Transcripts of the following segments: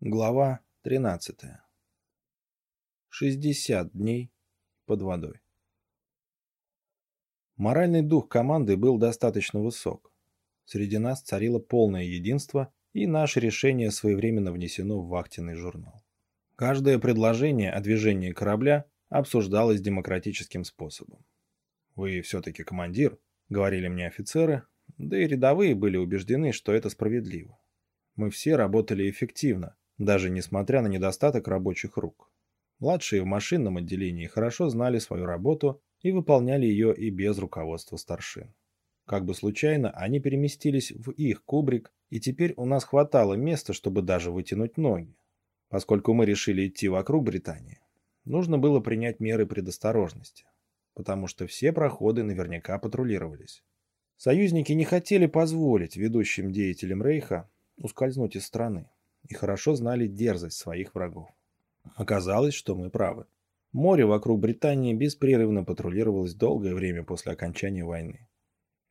Глава 13. 60 дней под водой. Моральный дух команды был достаточно высок. Среди нас царило полное единство, и наше решение своевременно внесено в вахтенный журнал. Каждое предложение о движении корабля обсуждалось демократическим способом. «Вы все-таки командир», — говорили мне офицеры, да и рядовые были убеждены, что это справедливо. Мы все работали эффективно, даже несмотря на недостаток рабочих рук. Младшие в машинном отделении хорошо знали свою работу и выполняли ее и без руководства старшин. Как бы случайно, они переместились в их кубрик, и теперь у нас хватало места, чтобы даже вытянуть ноги. Поскольку мы решили идти вокруг Британии, нужно было принять меры предосторожности, потому что все проходы наверняка патрулировались. Союзники не хотели позволить ведущим деятелям Рейха ускользнуть из страны и хорошо знали дерзость своих врагов. Оказалось, что мы правы. Море вокруг Британии беспрерывно патрулировалось долгое время после окончания войны.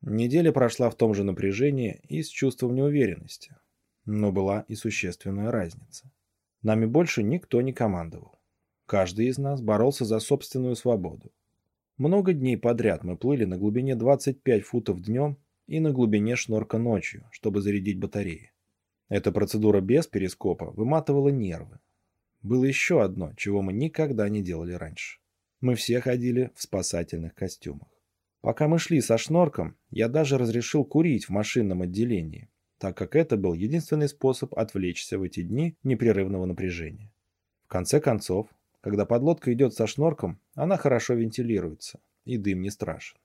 Неделя прошла в том же напряжении и с чувством неуверенности. Но была и существенная разница. Нами больше никто не командовал. Каждый из нас боролся за собственную свободу. Много дней подряд мы плыли на глубине 25 футов днем и на глубине шнорка ночью, чтобы зарядить батареи. Эта процедура без перископа выматывала нервы. Было еще одно, чего мы никогда не делали раньше. Мы все ходили в спасательных костюмах. Пока мы шли со шнорком, я даже разрешил курить в машинном отделении, так как это был единственный способ отвлечься в эти дни непрерывного напряжения. В конце концов, когда подлодка идет со шнорком, она хорошо вентилируется, и дым не страшен.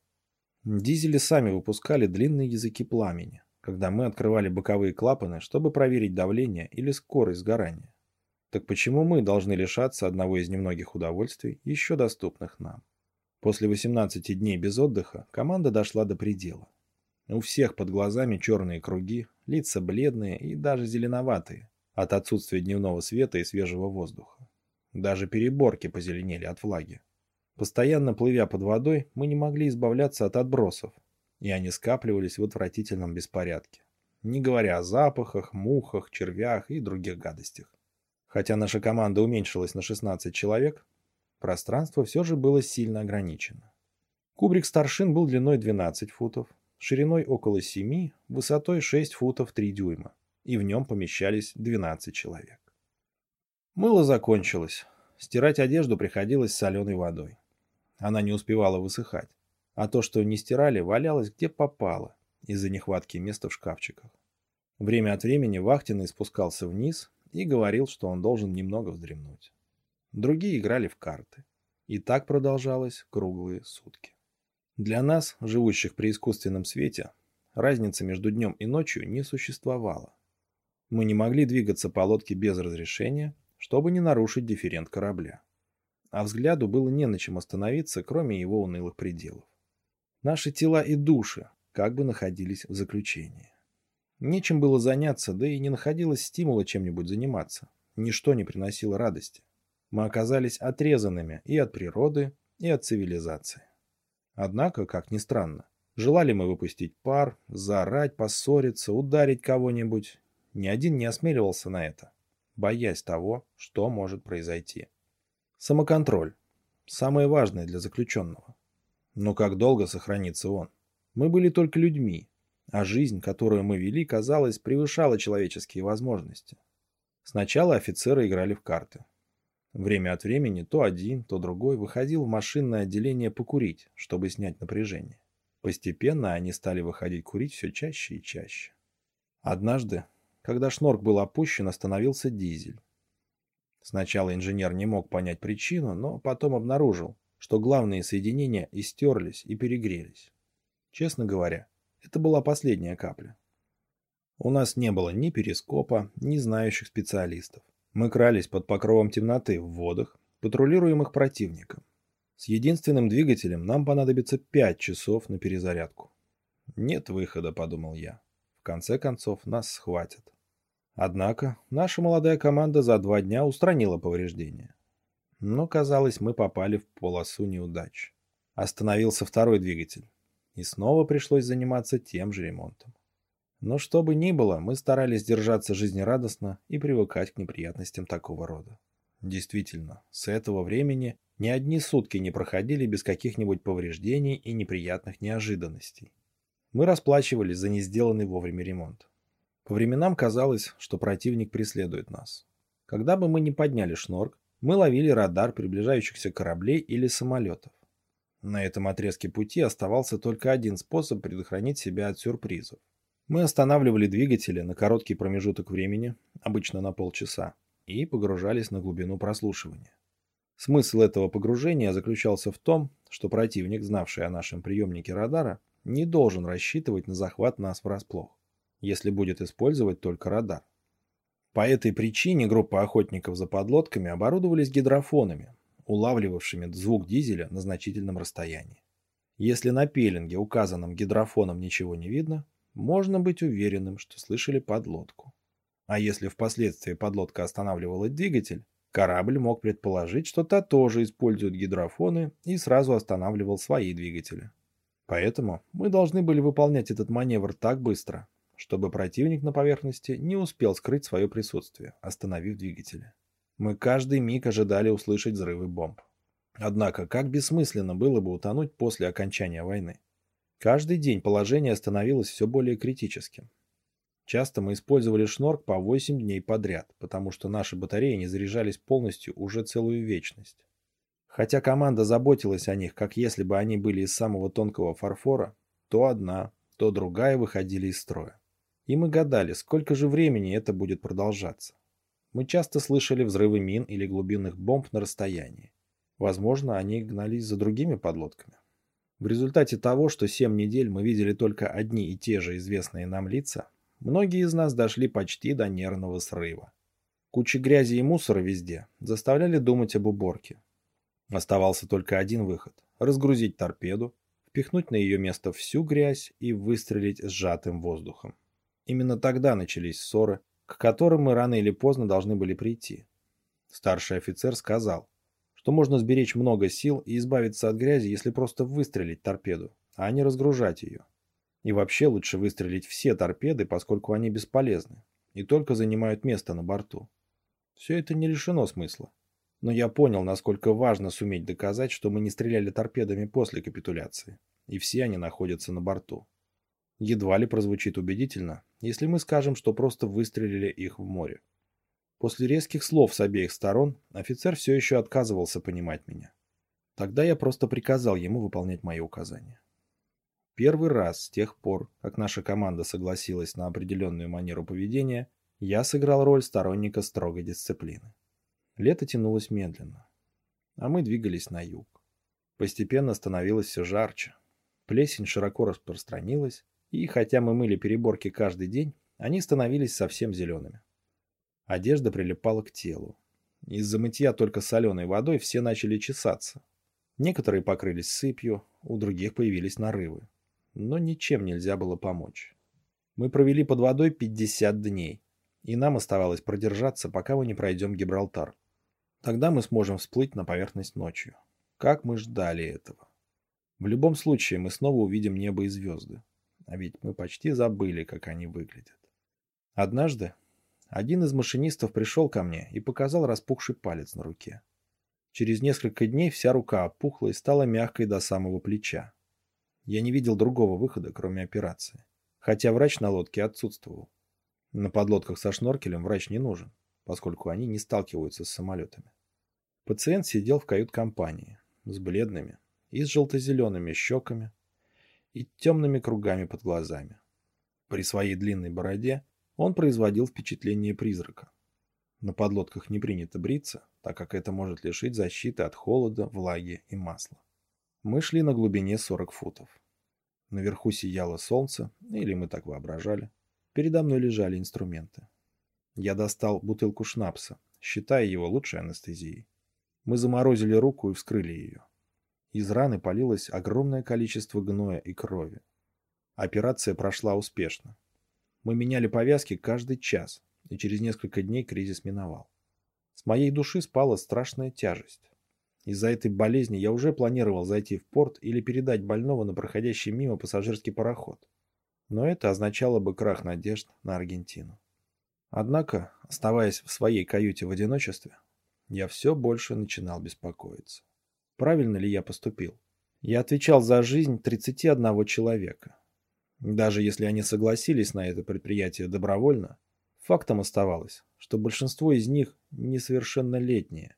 Дизели сами выпускали длинные языки пламени, когда мы открывали боковые клапаны, чтобы проверить давление или скорость сгорания. Так почему мы должны лишаться одного из немногих удовольствий, еще доступных нам? После 18 дней без отдыха команда дошла до предела. У всех под глазами черные круги, лица бледные и даже зеленоватые от отсутствия дневного света и свежего воздуха. Даже переборки позеленели от влаги. Постоянно плывя под водой, мы не могли избавляться от отбросов, и они скапливались в отвратительном беспорядке. Не говоря о запахах, мухах, червях и других гадостях. Хотя наша команда уменьшилась на 16 человек, пространство все же было сильно ограничено. Кубрик старшин был длиной 12 футов, шириной около 7, высотой 6 футов 3 дюйма, и в нем помещались 12 человек. Мыло закончилось. Стирать одежду приходилось соленой водой. Она не успевала высыхать а то, что не стирали, валялось где попало из-за нехватки места в шкафчиках. Время от времени Вахтенный спускался вниз и говорил, что он должен немного вздремнуть. Другие играли в карты. И так продолжалось круглые сутки. Для нас, живущих при искусственном свете, разницы между днем и ночью не существовало. Мы не могли двигаться по лодке без разрешения, чтобы не нарушить дифферент корабля. А взгляду было не на чем остановиться, кроме его унылых пределов. Наши тела и души как бы находились в заключении. Нечем было заняться, да и не находилось стимула чем-нибудь заниматься. Ничто не приносило радости. Мы оказались отрезанными и от природы, и от цивилизации. Однако, как ни странно, желали мы выпустить пар, заорать, поссориться, ударить кого-нибудь. Ни один не осмеливался на это, боясь того, что может произойти. Самоконтроль. Самое важное для заключенного. Но как долго сохранится он? Мы были только людьми, а жизнь, которую мы вели, казалось, превышала человеческие возможности. Сначала офицеры играли в карты. Время от времени то один, то другой выходил в машинное отделение покурить, чтобы снять напряжение. Постепенно они стали выходить курить все чаще и чаще. Однажды, когда шнорк был опущен, остановился дизель. Сначала инженер не мог понять причину, но потом обнаружил, что главные соединения истерлись и перегрелись. Честно говоря, это была последняя капля. У нас не было ни перископа, ни знающих специалистов. Мы крались под покровом темноты в водах, патрулируемых противником. С единственным двигателем нам понадобится пять часов на перезарядку. Нет выхода, подумал я. В конце концов, нас схватят. Однако, наша молодая команда за два дня устранила повреждения. Но, казалось, мы попали в полосу неудач. Остановился второй двигатель. И снова пришлось заниматься тем же ремонтом. Но что бы ни было, мы старались держаться жизнерадостно и привыкать к неприятностям такого рода. Действительно, с этого времени ни одни сутки не проходили без каких-нибудь повреждений и неприятных неожиданностей. Мы расплачивались за несделанный вовремя ремонт. По временам казалось, что противник преследует нас. Когда бы мы не подняли шнорк, мы ловили радар приближающихся кораблей или самолетов. На этом отрезке пути оставался только один способ предохранить себя от сюрпризов. Мы останавливали двигатели на короткий промежуток времени, обычно на полчаса, и погружались на глубину прослушивания. Смысл этого погружения заключался в том, что противник, знавший о нашем приемнике радара, не должен рассчитывать на захват нас врасплох, если будет использовать только радар. По этой причине группа охотников за подлодками оборудовались гидрофонами, улавливавшими звук дизеля на значительном расстоянии. Если на пеленге, указанном гидрофоном, ничего не видно, можно быть уверенным, что слышали подлодку. А если впоследствии подлодка останавливала двигатель, корабль мог предположить, что та тоже использует гидрофоны и сразу останавливал свои двигатели. Поэтому мы должны были выполнять этот маневр так быстро, чтобы противник на поверхности не успел скрыть свое присутствие, остановив двигатели. Мы каждый миг ожидали услышать взрывы бомб. Однако, как бессмысленно было бы утонуть после окончания войны. Каждый день положение становилось все более критическим. Часто мы использовали шнорк по 8 дней подряд, потому что наши батареи не заряжались полностью уже целую вечность. Хотя команда заботилась о них, как если бы они были из самого тонкого фарфора, то одна, то другая выходили из строя. И мы гадали, сколько же времени это будет продолжаться. Мы часто слышали взрывы мин или глубинных бомб на расстоянии. Возможно, они гнались за другими подлодками. В результате того, что семь недель мы видели только одни и те же известные нам лица, многие из нас дошли почти до нервного срыва. Кучи грязи и мусора везде заставляли думать об уборке. Оставался только один выход – разгрузить торпеду, впихнуть на ее место всю грязь и выстрелить сжатым воздухом. Именно тогда начались ссоры, к которым мы рано или поздно должны были прийти. Старший офицер сказал, что можно сберечь много сил и избавиться от грязи, если просто выстрелить торпеду, а не разгружать ее. И вообще лучше выстрелить все торпеды, поскольку они бесполезны и только занимают место на борту. Все это не лишено смысла. Но я понял, насколько важно суметь доказать, что мы не стреляли торпедами после капитуляции, и все они находятся на борту. Едва ли прозвучит убедительно, если мы скажем, что просто выстрелили их в море. После резких слов с обеих сторон офицер все еще отказывался понимать меня. Тогда я просто приказал ему выполнять мои указания. Первый раз с тех пор, как наша команда согласилась на определенную манеру поведения, я сыграл роль сторонника строгой дисциплины. Лето тянулось медленно, а мы двигались на юг. Постепенно становилось все жарче. Плесень широко распространилась, и хотя мы мыли переборки каждый день, они становились совсем зелеными. Одежда прилипала к телу. Из-за мытья только соленой водой все начали чесаться. Некоторые покрылись сыпью, у других появились нарывы. Но ничем нельзя было помочь. Мы провели под водой 50 дней, и нам оставалось продержаться, пока мы не пройдем Гибралтар. Тогда мы сможем всплыть на поверхность ночью. Как мы ждали этого. В любом случае мы снова увидим небо и звезды. А ведь мы почти забыли, как они выглядят. Однажды один из машинистов пришел ко мне и показал распухший палец на руке. Через несколько дней вся рука опухла и стала мягкой до самого плеча. Я не видел другого выхода, кроме операции. Хотя врач на лодке отсутствовал. На подлодках со шноркелем врач не нужен, поскольку они не сталкиваются с самолетами. Пациент сидел в кают-компании с бледными и с желто-зелеными щеками, и темными кругами под глазами. При своей длинной бороде он производил впечатление призрака. На подлодках не принято бриться, так как это может лишить защиты от холода, влаги и масла. Мы шли на глубине 40 футов. Наверху сияло солнце, или мы так воображали. Передо мной лежали инструменты. Я достал бутылку шнапса, считая его лучшей анестезией. Мы заморозили руку и вскрыли ее. Из раны полилось огромное количество гноя и крови. Операция прошла успешно. Мы меняли повязки каждый час, и через несколько дней кризис миновал. С моей души спала страшная тяжесть. Из-за этой болезни я уже планировал зайти в порт или передать больного на проходящий мимо пассажирский пароход. Но это означало бы крах надежд на Аргентину. Однако, оставаясь в своей каюте в одиночестве, я все больше начинал беспокоиться. Правильно ли я поступил? Я отвечал за жизнь 31 человека. Даже если они согласились на это предприятие добровольно, фактом оставалось, что большинство из них несовершеннолетние.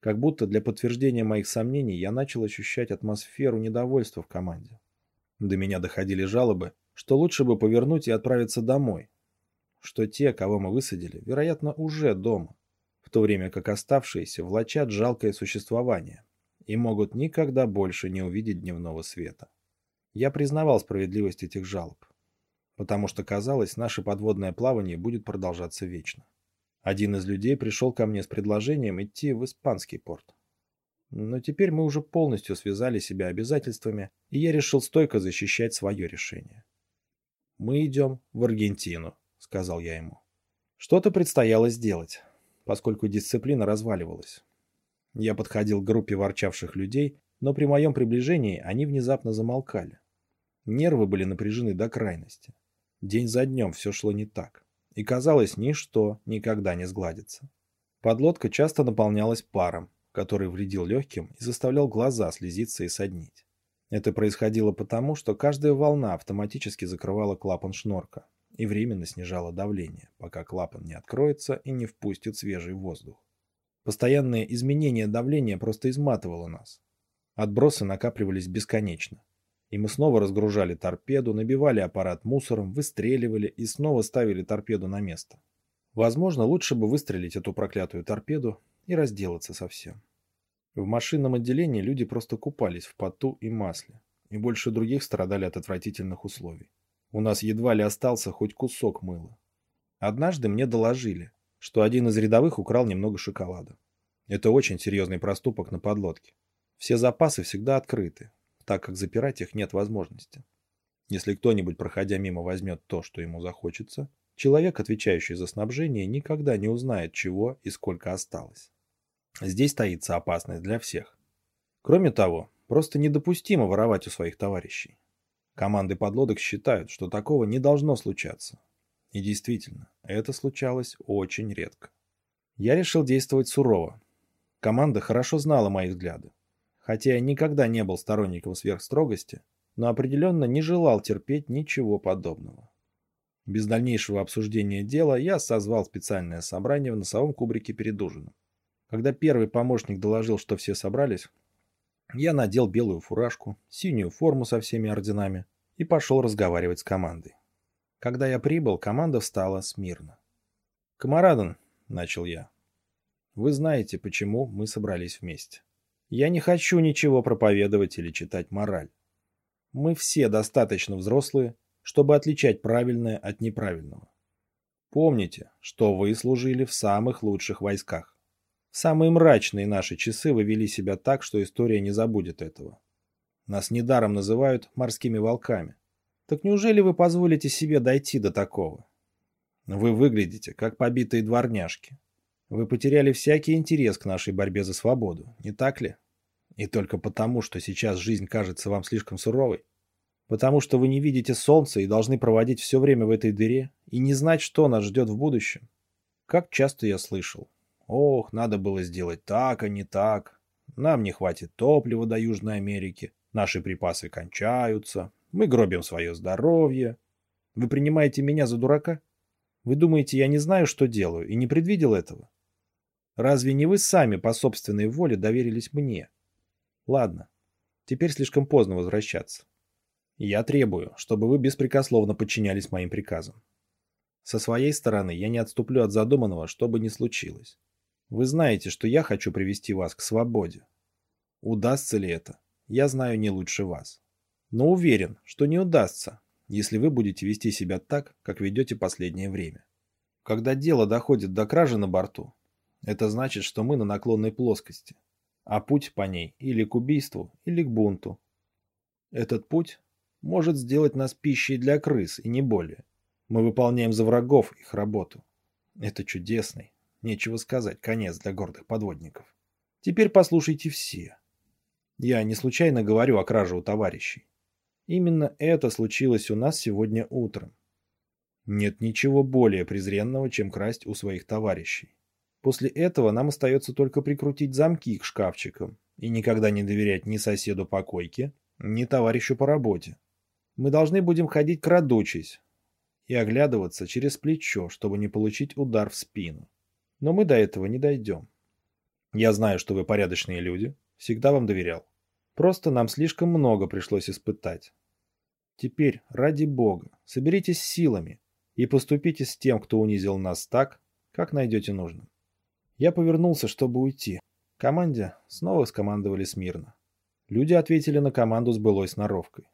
Как будто для подтверждения моих сомнений я начал ощущать атмосферу недовольства в команде. До меня доходили жалобы, что лучше бы повернуть и отправиться домой, что те, кого мы высадили, вероятно, уже дома, в то время как оставшиеся влачат жалкое существование и могут никогда больше не увидеть дневного света. Я признавал справедливость этих жалоб, потому что казалось, наше подводное плавание будет продолжаться вечно. Один из людей пришел ко мне с предложением идти в испанский порт. Но теперь мы уже полностью связали себя обязательствами, и я решил стойко защищать свое решение. «Мы идем в Аргентину», — сказал я ему. Что-то предстояло сделать, поскольку дисциплина разваливалась. Я подходил к группе ворчавших людей, но при моем приближении они внезапно замолкали. Нервы были напряжены до крайности. День за днем все шло не так. И казалось, ничто никогда не сгладится. Подлодка часто наполнялась паром, который вредил легким и заставлял глаза слезиться и соднить. Это происходило потому, что каждая волна автоматически закрывала клапан шнорка и временно снижала давление, пока клапан не откроется и не впустит свежий воздух. Постоянное изменение давления просто изматывало нас. Отбросы накапливались бесконечно. И мы снова разгружали торпеду, набивали аппарат мусором, выстреливали и снова ставили торпеду на место. Возможно, лучше бы выстрелить эту проклятую торпеду и разделаться совсем. В машинном отделении люди просто купались в поту и масле, и больше других страдали от отвратительных условий. У нас едва ли остался хоть кусок мыла. Однажды мне доложили, что один из рядовых украл немного шоколада. Это очень серьезный проступок на подлодке. Все запасы всегда открыты, так как запирать их нет возможности. Если кто-нибудь, проходя мимо, возьмет то, что ему захочется, человек, отвечающий за снабжение, никогда не узнает, чего и сколько осталось. Здесь таится опасность для всех. Кроме того, просто недопустимо воровать у своих товарищей. Команды подлодок считают, что такого не должно случаться, и действительно, это случалось очень редко. Я решил действовать сурово. Команда хорошо знала мои взгляды. Хотя я никогда не был сторонником сверхстрогости, но определенно не желал терпеть ничего подобного. Без дальнейшего обсуждения дела я созвал специальное собрание в носовом кубрике перед ужином. Когда первый помощник доложил, что все собрались, я надел белую фуражку, синюю форму со всеми орденами и пошел разговаривать с командой. Когда я прибыл, команда встала смирно. «Камарадан», — начал я, — «вы знаете, почему мы собрались вместе. Я не хочу ничего проповедовать или читать мораль. Мы все достаточно взрослые, чтобы отличать правильное от неправильного. Помните, что вы служили в самых лучших войсках. В самые мрачные наши часы вы вели себя так, что история не забудет этого. Нас недаром называют морскими волками. Так неужели вы позволите себе дойти до такого? Вы выглядите, как побитые дворняжки. Вы потеряли всякий интерес к нашей борьбе за свободу, не так ли? И только потому, что сейчас жизнь кажется вам слишком суровой? Потому что вы не видите солнца и должны проводить все время в этой дыре и не знать, что нас ждет в будущем? Как часто я слышал. Ох, надо было сделать так, а не так. Нам не хватит топлива до Южной Америки. Наши припасы кончаются. Мы гробим свое здоровье. Вы принимаете меня за дурака? Вы думаете, я не знаю, что делаю, и не предвидел этого? Разве не вы сами по собственной воле доверились мне? Ладно, теперь слишком поздно возвращаться. Я требую, чтобы вы беспрекословно подчинялись моим приказам. Со своей стороны я не отступлю от задуманного, что бы ни случилось. Вы знаете, что я хочу привести вас к свободе. Удастся ли это, я знаю не лучше вас но уверен, что не удастся, если вы будете вести себя так, как ведете последнее время. Когда дело доходит до кражи на борту, это значит, что мы на наклонной плоскости, а путь по ней или к убийству, или к бунту. Этот путь может сделать нас пищей для крыс и не более. Мы выполняем за врагов их работу. Это чудесный, нечего сказать, конец для гордых подводников. Теперь послушайте все. Я не случайно говорю о краже у товарищей. Именно это случилось у нас сегодня утром. Нет ничего более презренного, чем красть у своих товарищей. После этого нам остается только прикрутить замки к шкафчикам и никогда не доверять ни соседу по койке, ни товарищу по работе. Мы должны будем ходить крадучись и оглядываться через плечо, чтобы не получить удар в спину. Но мы до этого не дойдем. Я знаю, что вы порядочные люди, всегда вам доверял. Просто нам слишком много пришлось испытать. Теперь, ради бога, соберитесь силами и поступите с тем, кто унизил нас так, как найдете нужным. Я повернулся, чтобы уйти. Команде снова скомандовали смирно. Люди ответили на команду с былой сноровкой.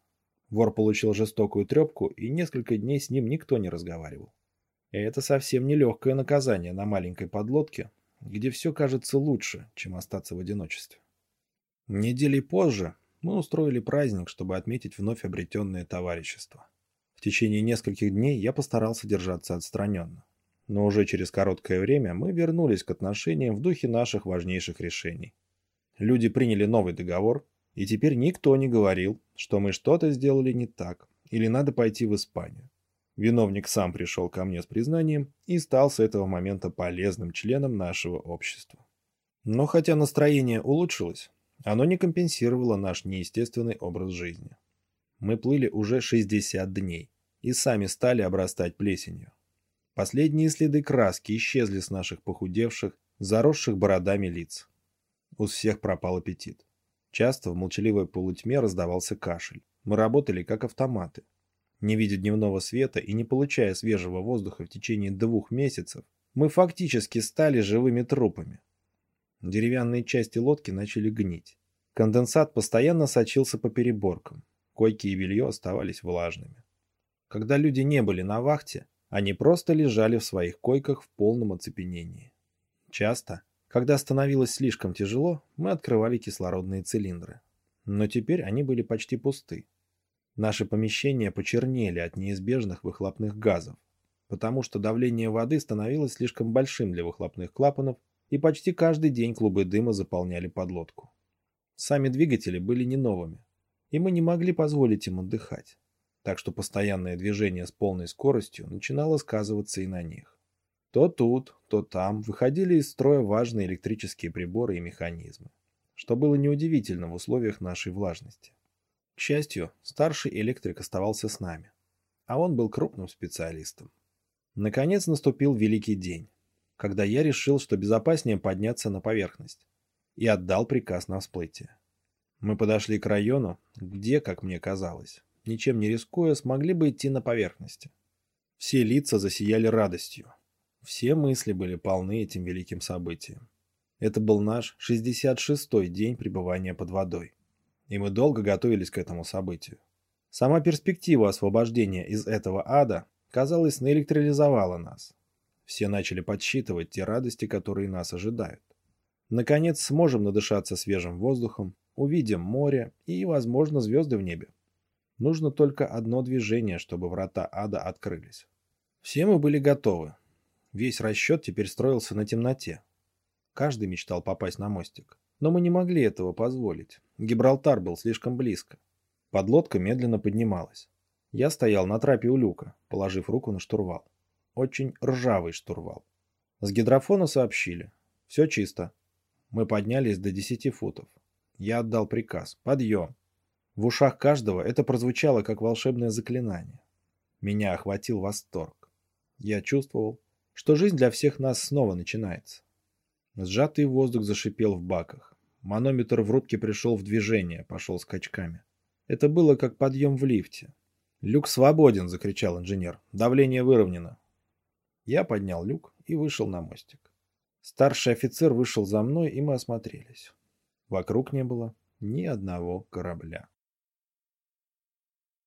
Вор получил жестокую трепку, и несколько дней с ним никто не разговаривал. И это совсем не легкое наказание на маленькой подлодке, где все кажется лучше, чем остаться в одиночестве. Недели позже мы устроили праздник, чтобы отметить вновь обретенное товарищество. В течение нескольких дней я постарался держаться отстраненно. Но уже через короткое время мы вернулись к отношениям в духе наших важнейших решений. Люди приняли новый договор, и теперь никто не говорил, что мы что-то сделали не так или надо пойти в Испанию. Виновник сам пришел ко мне с признанием и стал с этого момента полезным членом нашего общества. Но хотя настроение улучшилось, оно не компенсировало наш неестественный образ жизни. Мы плыли уже 60 дней и сами стали обрастать плесенью. Последние следы краски исчезли с наших похудевших, заросших бородами лиц. У всех пропал аппетит. Часто в молчаливой полутьме раздавался кашель. Мы работали как автоматы. Не видя дневного света и не получая свежего воздуха в течение двух месяцев, мы фактически стали живыми трупами. Деревянные части лодки начали гнить. Конденсат постоянно сочился по переборкам. Койки и белье оставались влажными. Когда люди не были на вахте, они просто лежали в своих койках в полном оцепенении. Часто, когда становилось слишком тяжело, мы открывали кислородные цилиндры. Но теперь они были почти пусты. Наши помещения почернели от неизбежных выхлопных газов, потому что давление воды становилось слишком большим для выхлопных клапанов и почти каждый день клубы дыма заполняли подлодку. Сами двигатели были не новыми, и мы не могли позволить им отдыхать, так что постоянное движение с полной скоростью начинало сказываться и на них. То тут, то там выходили из строя важные электрические приборы и механизмы, что было неудивительно в условиях нашей влажности. К счастью, старший электрик оставался с нами, а он был крупным специалистом. Наконец наступил великий день, когда я решил, что безопаснее подняться на поверхность, и отдал приказ на всплытие. Мы подошли к району, где, как мне казалось, ничем не рискуя, смогли бы идти на поверхности. Все лица засияли радостью. Все мысли были полны этим великим событием. Это был наш 66-й день пребывания под водой. И мы долго готовились к этому событию. Сама перспектива освобождения из этого ада, казалось, наэлектролизовала нас. Все начали подсчитывать те радости, которые нас ожидают. Наконец сможем надышаться свежим воздухом, увидим море и, возможно, звезды в небе. Нужно только одно движение, чтобы врата ада открылись. Все мы были готовы. Весь расчет теперь строился на темноте. Каждый мечтал попасть на мостик. Но мы не могли этого позволить. Гибралтар был слишком близко. Подлодка медленно поднималась. Я стоял на трапе у люка, положив руку на штурвал. Очень ржавый штурвал. С гидрофона сообщили. Все чисто. Мы поднялись до 10 футов. Я отдал приказ. Подъем. В ушах каждого это прозвучало как волшебное заклинание. Меня охватил восторг. Я чувствовал, что жизнь для всех нас снова начинается. Сжатый воздух зашипел в баках. Манометр в рубке пришел в движение, пошел скачками. Это было как подъем в лифте. «Люк свободен!» – закричал инженер. «Давление выровнено. Я поднял люк и вышел на мостик. Старший офицер вышел за мной, и мы осмотрелись. Вокруг не было ни одного корабля.